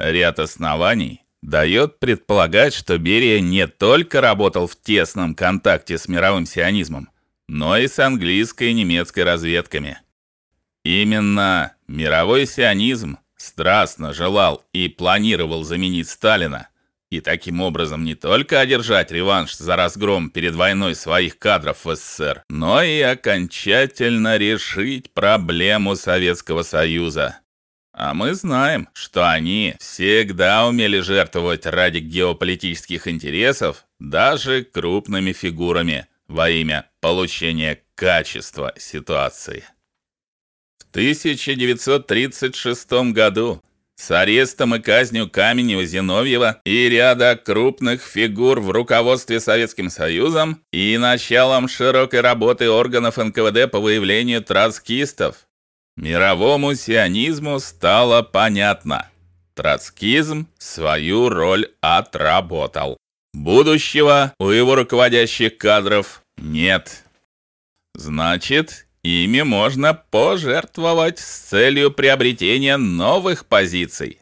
Ряд оснований дает предполагать, что Берия не только работал в тесном контакте с мировым сионизмом, но и с английской и немецкой разведками. Именно мировой сионизм страстно желал и планировал заменить Сталина и таким образом не только одержать реванш за разгром перед войной своих кадров в СССР, но и окончательно решить проблему Советского Союза. А мы знаем, что они всегда умели жертвовать ради геополитических интересов даже крупными фигурами во имя получения качества ситуации. В 1936 году с арестом и казнью Каменева-Зиновьева и ряда крупных фигур в руководстве Советским Союзом и началом широкой работы органов НКВД по выявлению троцкистов Мировому сионизму стало понятно. Троцкизм свою роль отработал. Будущего у его руководящих кадров нет. Значит, ими можно пожертвовать с целью приобретения новых позиций,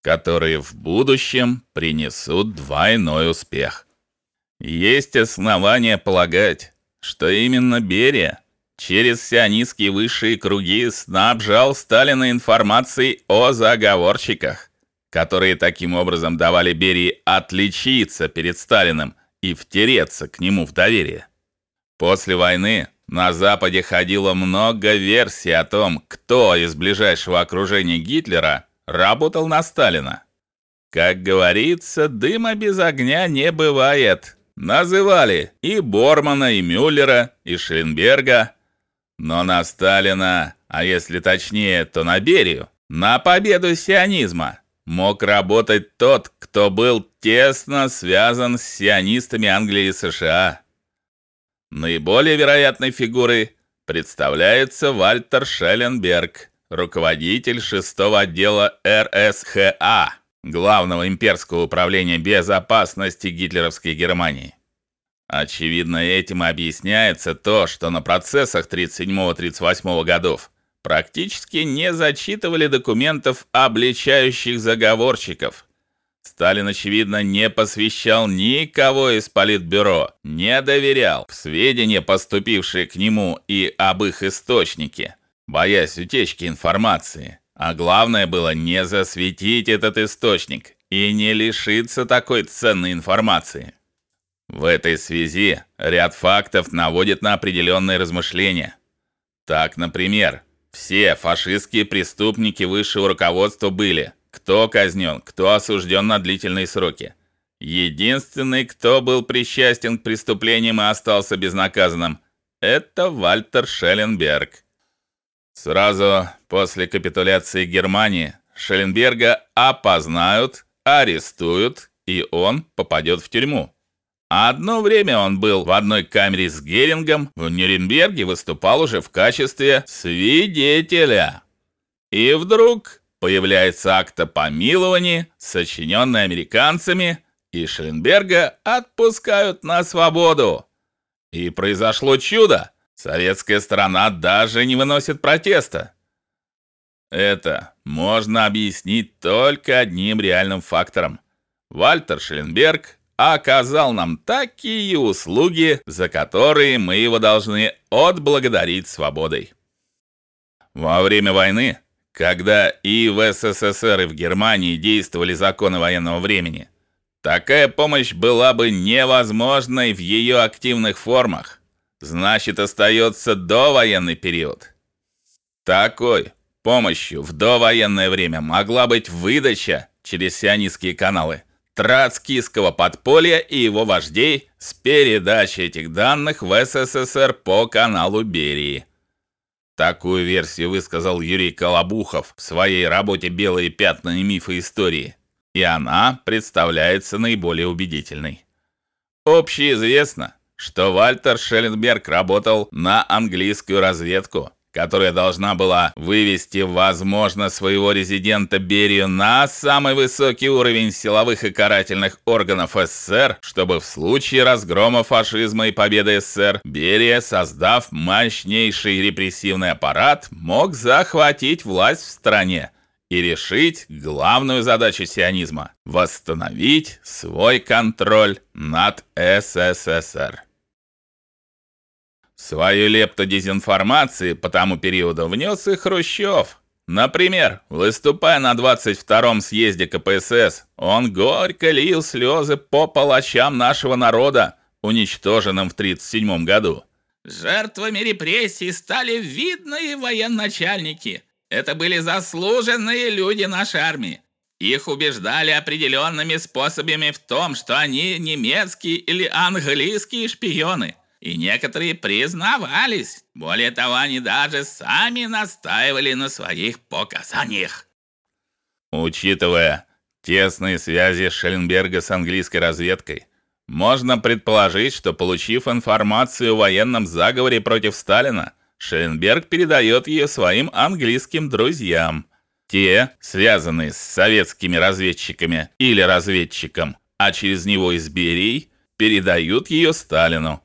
которые в будущем принесут двойной успех. Есть основания полагать, что именно Берия через сионистские высшие круги снабжал Сталина информацией о заговорщиках, которые таким образом давали Берии отличиться перед Сталиным и втереться к нему в доверие. После войны на западе ходило много версий о том, кто из ближайшего окружения Гитлера работал на Сталина. Как говорится, дыма без огня не бывает. Называли и Бормана, и Мюллера, и Шелленберга, но на Сталина, а если точнее, то на Берию, на победу сионизма мог работать тот, кто был тесно связан с сионистами Англии и США. Наиболее вероятной фигурой представляется Вальтер Шелленберг, руководитель шестого отдела РСХА, Главного имперского управления безопасности гитлеровской Германии. Очевидно, этим объясняется то, что на процессах 37-38 годов практически не зачитывали документов, обличающих заговорщиков. Сталин очевидно не посвящал никого из политбюро, не доверял в сведения, поступившие к нему и об их источнике, боясь утечки информации. А главное было не засветить этот источник и не лишиться такой ценной информации. В этой связи ряд фактов наводит на определенные размышления. Так, например, все фашистские преступники высшего руководства были кто казнен, кто осужден на длительные сроки. Единственный, кто был причастен к преступлениям и остался безнаказанным, это Вальтер Шелленберг. Сразу после капитуляции Германии Шелленберга опознают, арестуют, и он попадет в тюрьму. Одно время он был в одной камере с Герингом, в Нюрнберге выступал уже в качестве свидетеля. И вдруг появляется акт о помиловании, сочиненный американцами, и Шелленберга отпускают на свободу. И произошло чудо. Советская сторона даже не выносит протеста. Это можно объяснить только одним реальным фактором. Вальтер Шелленберг оказал нам такие услуги, за которые мы его должны отблагодарить свободой. Во время войны, когда и в СССР, и в Германии действовали законы военного времени, такая помощь была бы невозможной в ее активных формах. Значит, остается довоенный период. Такой помощью в довоенное время могла быть выдача через сионистские каналы троцкистского подполья и его вождей с передачей этих данных в СССР по каналу Берии. Такую версию высказал Юрий Колобухов в своей работе Белые пятна и мифы истории, и она представляется наиболее убедительной. Общеизвестно, что Вальтер Шелленберг работал на английскую разведку которая должна была вывести, возможно, своего резидента Берию на самый высокий уровень силовых и карательных органов СССР, чтобы в случае разгрома фашизма и победы СССР Берия, создав мощнейший репрессивный аппарат, мог захватить власть в стране и решить главную задачу сионизма восстановить свой контроль над СССР. Свою лепту дезинформации по тому периоду внес и Хрущев. Например, выступая на 22-м съезде КПСС, он горько лил слезы по палачам нашего народа, уничтоженным в 37 году. Жертвами репрессий стали видные военачальники. Это были заслуженные люди нашей армии. Их убеждали определенными способами в том, что они немецкие или английские шпионы. И некоторые признавались. Более того, они даже сами настаивали на своих показаниях. Учитывая тесные связи Шелленберга с английской разведкой, можно предположить, что получив информацию о военном заговоре против Сталина, Шелленберг передает ее своим английским друзьям. Те, связанные с советскими разведчиками или разведчиком, а через него из Берии, передают ее Сталину.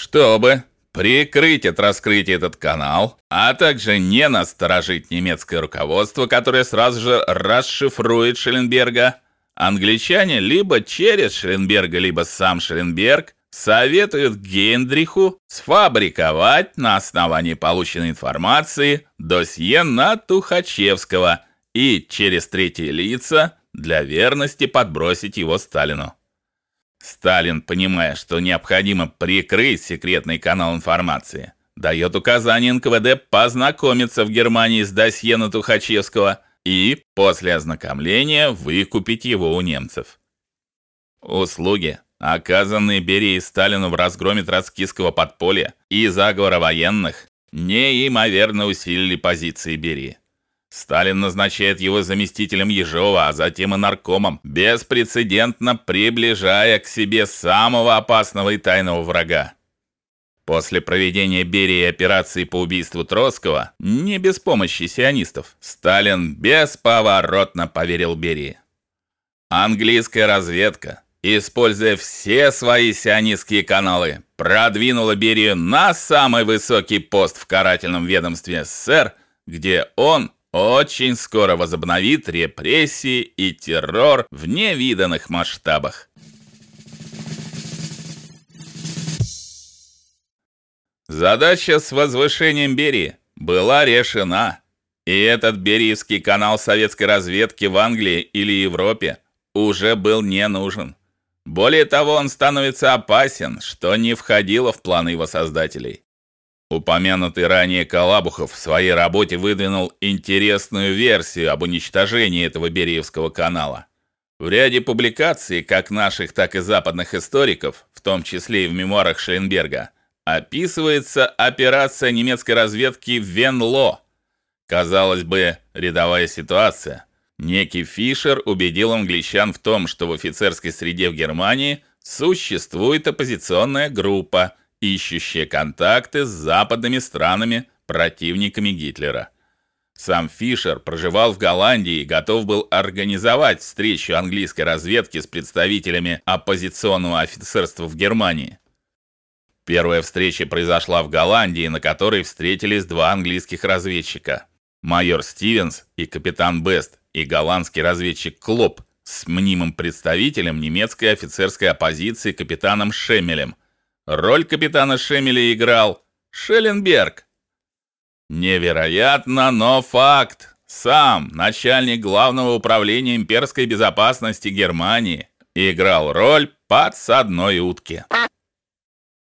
Чтобы прикрыть от раскрытия этот канал, а также не насторожить немецкое руководство, которое сразу же расшифрует Шелленберга, Англичане либо через Шренберга, либо сам Шренберг советуют Гендриху сфабриковать на основании полученной информации досье на Тухачевского и через третьи лица для верности подбросить его Сталину. Сталин, понимая, что необходимо прикрыть секретный канал информации, дает указание НКВД познакомиться в Германии с досье на Тухачевского – и после ознакомления выкупить его у немцев. Услуги, оказанные Берии Сталину в разгроме троцкистского подполья и заговора военных, неимоверно усилили позиции Берии. Сталин назначает его заместителем Ежова, а затем и наркомом, беспрецедентно приближая к себе самого опасного и тайного врага. После проведения Берии операции по убийству Троцкого, не без помощи сионистов, Сталин бесповоротно поверил Берии. Английская разведка, используя все свои сионистские каналы, продвинула Берию на самый высокий пост в карательном ведомстве СССР, где он очень скоро возобновит репрессии и террор в невиданных масштабах. Задача с возвышением Берии была решена, и этот Бериевский канал советской разведки в Англии или Европе уже был не нужен. Более того, он становится опасен, что не входило в планы его создателей. Упомянутый ранее Колабухов в своей работе выдвинул интересную версию об уничтожении этого Бериевского канала. В ряде публикаций, как наших, так и западных историков, в том числе и в мемуарах Шейнберга, описывается операция немецкой разведки Венло. Казалось бы, рядовая ситуация. Некий Фишер убедил англичан в том, что в офицерской среде в Германии существует оппозиционная группа, ищущая контакты с западными странами, противниками Гитлера. Сам Фишер проживал в Голландии и готов был организовать встречу английской разведки с представителями оппозиционного офицерства в Германии. Первая встреча произошла в Голландии, на которой встретились два английских разведчика: майор Стивенс и капитан Бест, и голландский разведчик Клоп с мнимым представителем немецкой офицерской оппозиции капитаном Шемелем. Роль капитана Шемеля играл Шелленберг. Невероятно, но факт. Сам начальник главного управления имперской безопасности Германии играл роль подсадной утки.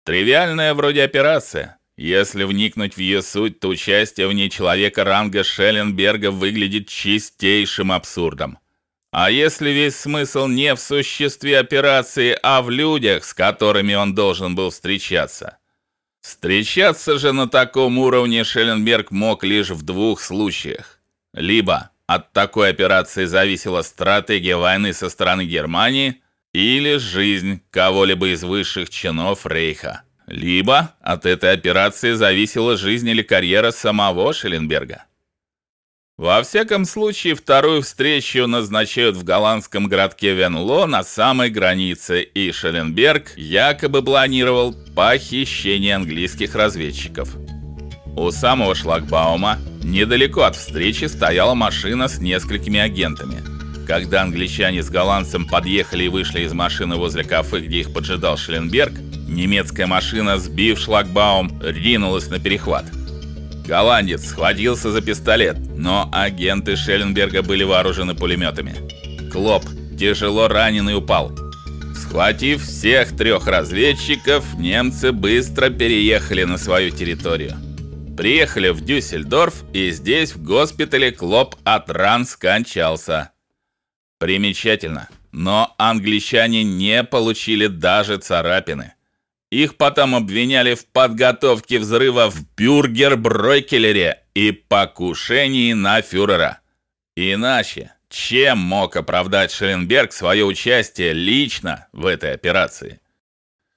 Тривиальная вроде операция. Если вникнуть в ее суть, то участие в ней человека ранга Шелленберга выглядит чистейшим абсурдом. А если весь смысл не в существе операции, а в людях, с которыми он должен был встречаться? Встречаться же на таком уровне Шелленберг мог лишь в двух случаях. Либо от такой операции зависела стратегия войны со стороны Германии, или жизнь кого-либо из высших чинов Рейха. Либо от этой операции зависела жизнь или карьера самого Шелленберга. Во всяком случае, вторую встречу назначают в голландском городке Венло на самой границе, и Шелленберг якобы планировал похищение английских разведчиков. У самого шлагбаума, недалеко от встречи, стояла машина с несколькими агентами. Когда англичане с голландцем подъехали и вышли из машины возле кафе, где их поджидал Шелленберг, немецкая машина, сбив шлагбаум, ринулась на перехват. Голландец схватился за пистолет, но агенты Шелленберга были вооружены пулеметами. Клоп, тяжело раненый, упал. Схватив всех трех разведчиков, немцы быстро переехали на свою территорию. Приехали в Дюссельдорф, и здесь в госпитале Клоп от ран скончался. Примечательно, но англичане не получили даже царапины. Их потом обвиняли в подготовке взрыва в Бюргер-Бройкелере и покушении на фюрера. Иначе чем мог оправдать Шелленберг свое участие лично в этой операции?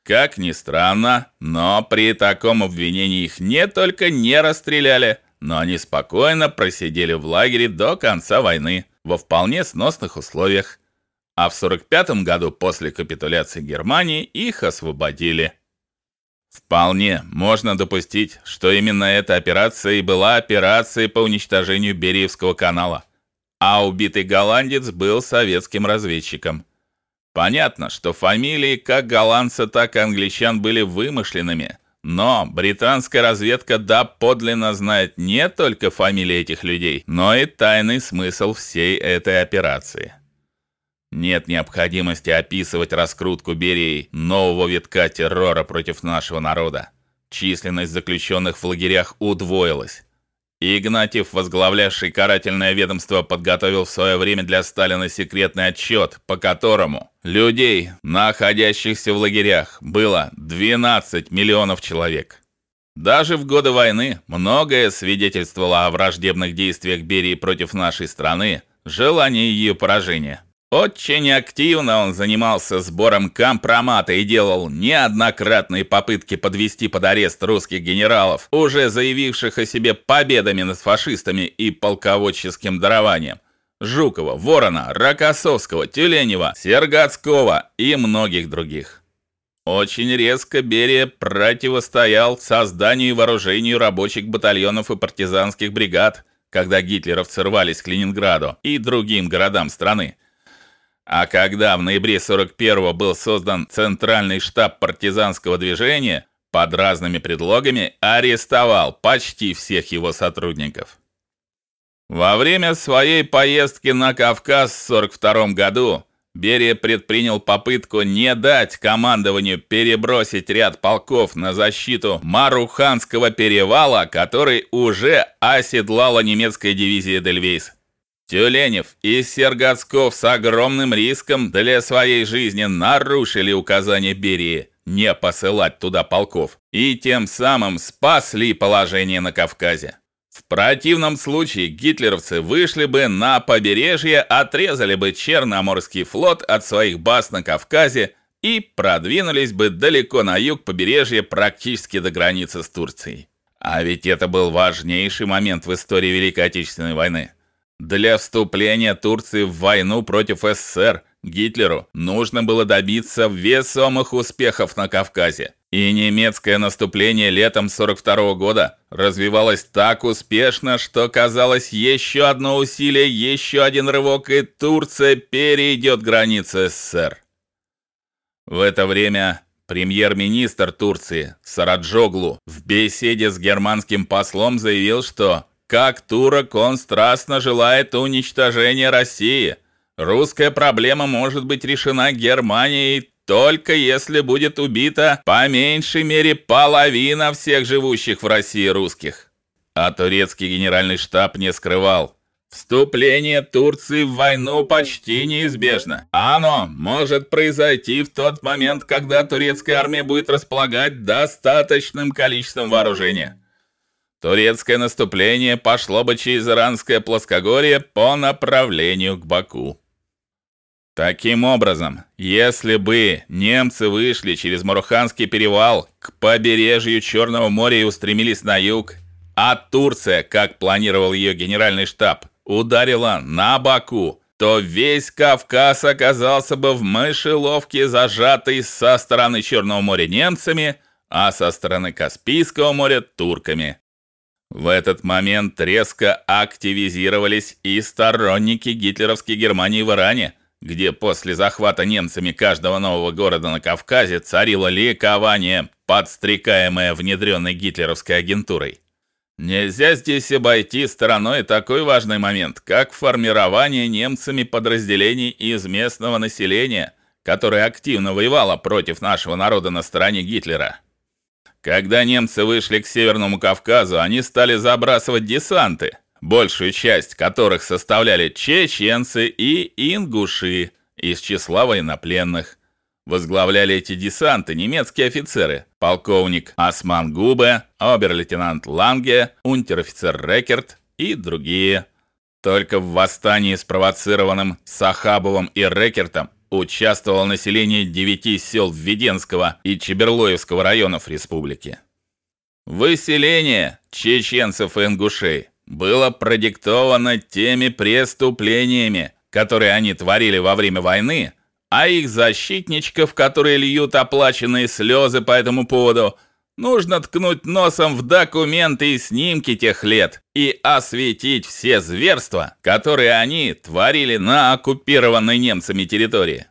Как ни странно, но при таком обвинении их не только не расстреляли, но они спокойно просидели в лагере до конца войны во вполне сносных условиях. А в 45 году после капитуляции Германии их освободили. Вполне можно допустить, что именно эта операция и была операцией по уничтожению Бериевского канала а убитый голландец был советским разведчиком. Понятно, что фамилии как голландца, так и англичан были вымышленными, но британская разведка доподлинно знает не только фамилии этих людей, но и тайный смысл всей этой операции. Нет необходимости описывать раскрутку Берии нового витка террора против нашего народа. Численность заключенных в лагерях удвоилась. Игнатьев, возглавлявший карательное ведомство, подготовил в свое время для Сталина секретный отчет, по которому людей, находящихся в лагерях, было 12 миллионов человек. Даже в годы войны многое свидетельствовало о враждебных действиях Берии против нашей страны, желании ее поражения. Очень активно он занимался сбором компромата и делал неоднократные попытки подвести под арест русских генералов, уже заявивших о себе победами над фашистами и полководческим дарованием. Жукова, Ворона, Рокоссовского, Тюленева, Сергацкого и многих других. Очень резко Берия противостоял созданию и вооружению рабочих батальонов и партизанских бригад, когда гитлеровцы рвались к Ленинграду и другим городам страны. А когда в ноябре 41-го был создан Центральный штаб партизанского движения, под разными предлогами арестовал почти всех его сотрудников. Во время своей поездки на Кавказ в 42 году Берия предпринял попытку не дать командованию перебросить ряд полков на защиту Маруханского перевала, который уже оседлала немецкая дивизия Дельвейс. Тюленев и Сергацков с огромным риском для своей жизни нарушили указание Берии не посылать туда полков и тем самым спасли положение на Кавказе. В противном случае гитлеровцы вышли бы на побережье, отрезали бы Черноморский флот от своих баз на Кавказе и продвинулись бы далеко на юг побережья, практически до границы с Турцией. А ведь это был важнейший момент в истории Великой Отечественной войны. Для вступления Турции в войну против СССР Гитлеру нужно было добиться весомых успехов на Кавказе. И немецкое наступление летом 42 -го года развивалось так успешно, что казалось, еще одно усилие, еще один рывок и Турция перейдет границы СССР. В это время премьер-министр Турции Сараджоглу в беседе с германским послом заявил, что как турок он страстно желает уничтожения России. Русская проблема может быть решена Германией только если будет убита по меньшей мере половина всех живущих в России русских. А турецкий генеральный штаб не скрывал, Вступление Турции в войну почти неизбежно. Оно может произойти в тот момент, когда турецкая армия будет располагать достаточным количеством вооружения турецкое наступление пошло бы через Иранское плоскогорье по направлению к Баку. Таким образом, если бы немцы вышли через Маруханский перевал к побережью Черного моря и устремились на юг, а Турция, как планировал ее генеральный штаб, ударила на Баку, то весь Кавказ оказался бы в мышеловке, зажатый со стороны Черного моря немцами, а со стороны Каспийского моря турками. В этот момент резко активизировались и сторонники гитлеровской Германии в Иране, где после захвата немцами каждого нового города на Кавказе царило ликование, подстрекаемое внедренной гитлеровской агентурой. Нельзя здесь обойти стороной такой важный момент, как формирование немцами подразделений из местного населения, которое активно воевало против нашего народа на стороне Гитлера. Когда немцы вышли к Северному Кавказу, они стали забрасывать десанты, большую часть которых составляли чеченцы и ингуши из числа военнопленных. Возглавляли эти десанты немецкие офицеры: полковник Осман Губе, обер-лейтенант Ланге, унтер-офицер Рекерт и другие. Только в восстании, спровоцированном Сахабовым и Рекертом, участвовало население девяти сел Введенского и Чеберлоевского районов республики. Выселение чеченцев и ингушей было продиктовано теми преступлениями, которые они творили во время войны, а их защитничков, которые льют оплаченные слезы по этому поводу, нужно ткнуть носом в документы и снимки тех лет и осветить все зверства, которые они творили на оккупированной немцами территории.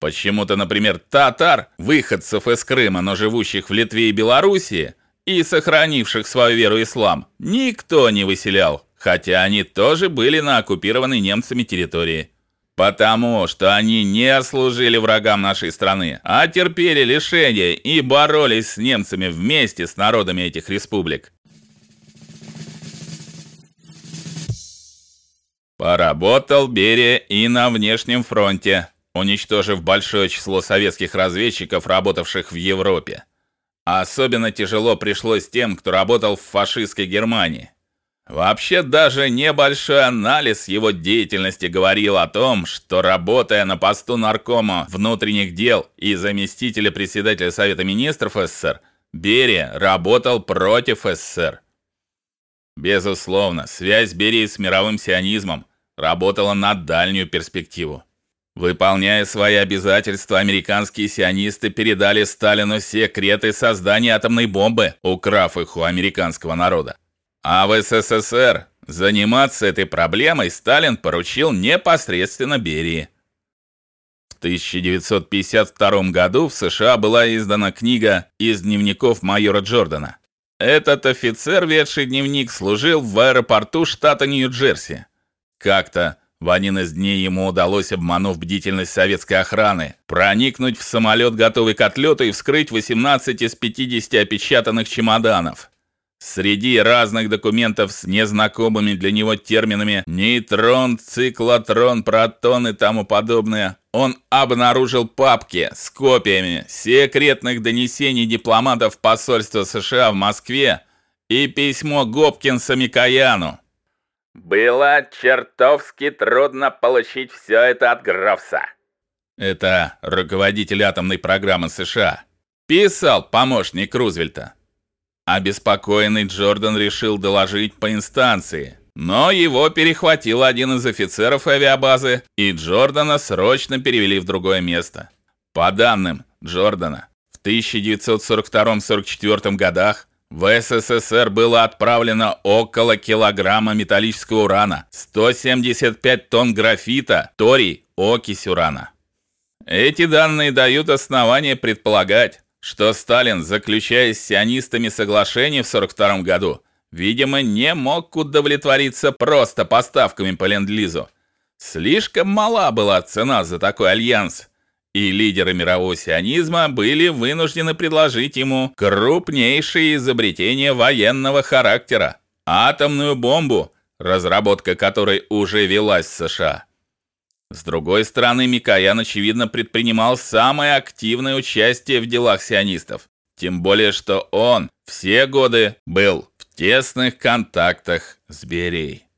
Почему-то, например, татар, выходцев из Крыма, но живущих в Литве и Белоруссии и сохранивших свою веру ислам, никто не выселял, хотя они тоже были на оккупированной немцами территории. Потому что они не служили врагам нашей страны, а терпели лишения и боролись с немцами вместе с народами этих республик. Поработал Берия и на внешнем фронте уничтожив большое число советских разведчиков, работавших в Европе. Особенно тяжело пришлось тем, кто работал в фашистской Германии. Вообще даже небольшой анализ его деятельности говорил о том, что работая на посту наркома внутренних дел и заместителя председателя Совета министров СССР, Берия работал против СССР. Безусловно, связь Берии с мировым сионизмом работала на дальнюю перспективу. Выполняя свои обязательства, американские сионисты передали Сталину секреты создания атомной бомбы, украв их у американского народа. А в СССР заниматься этой проблемой Сталин поручил непосредственно Берии. В 1952 году в США была издана книга Из дневников майора Джордана. Этот офицер, ведший дневник, служил в аэропорту штата Нью-Джерси. Как-то в один из дней ему удалось, обманув бдительность советской охраны, проникнуть в самолет, готовый к отлету, и вскрыть 18 из 50 опечатанных чемоданов. Среди разных документов с незнакомыми для него терминами нейтрон, циклотрон, протон и тому подобное, он обнаружил папки с копиями секретных донесений дипломатов посольства США в Москве и письмо Гопкинса Микояну, было чертовски трудно получить все это от Грофса. Это руководитель атомной программы США. Писал помощник Рузвельта. Обеспокоенный Джордан решил доложить по инстанции, но его перехватил один из офицеров авиабазы, и Джордана срочно перевели в другое место. По данным Джордана, в 1942-44 годах в СССР было отправлено около килограмма металлического урана, 175 тонн графита, торий, окись урана. Эти данные дают основание предполагать, что Сталин, заключая с сионистами соглашение в 42 году, видимо, не мог удовлетвориться просто поставками по ленд-лизу. Слишком мала была цена за такой альянс, и лидеры мирового сионизма были вынуждены предложить ему крупнейшее изобретение военного характера атомную бомбу, разработка которой уже велась в США. С другой стороны, Микоян очевидно предпринимал самое активное участие в делах сионистов, тем более что он все годы был в тесных контактах с Берией.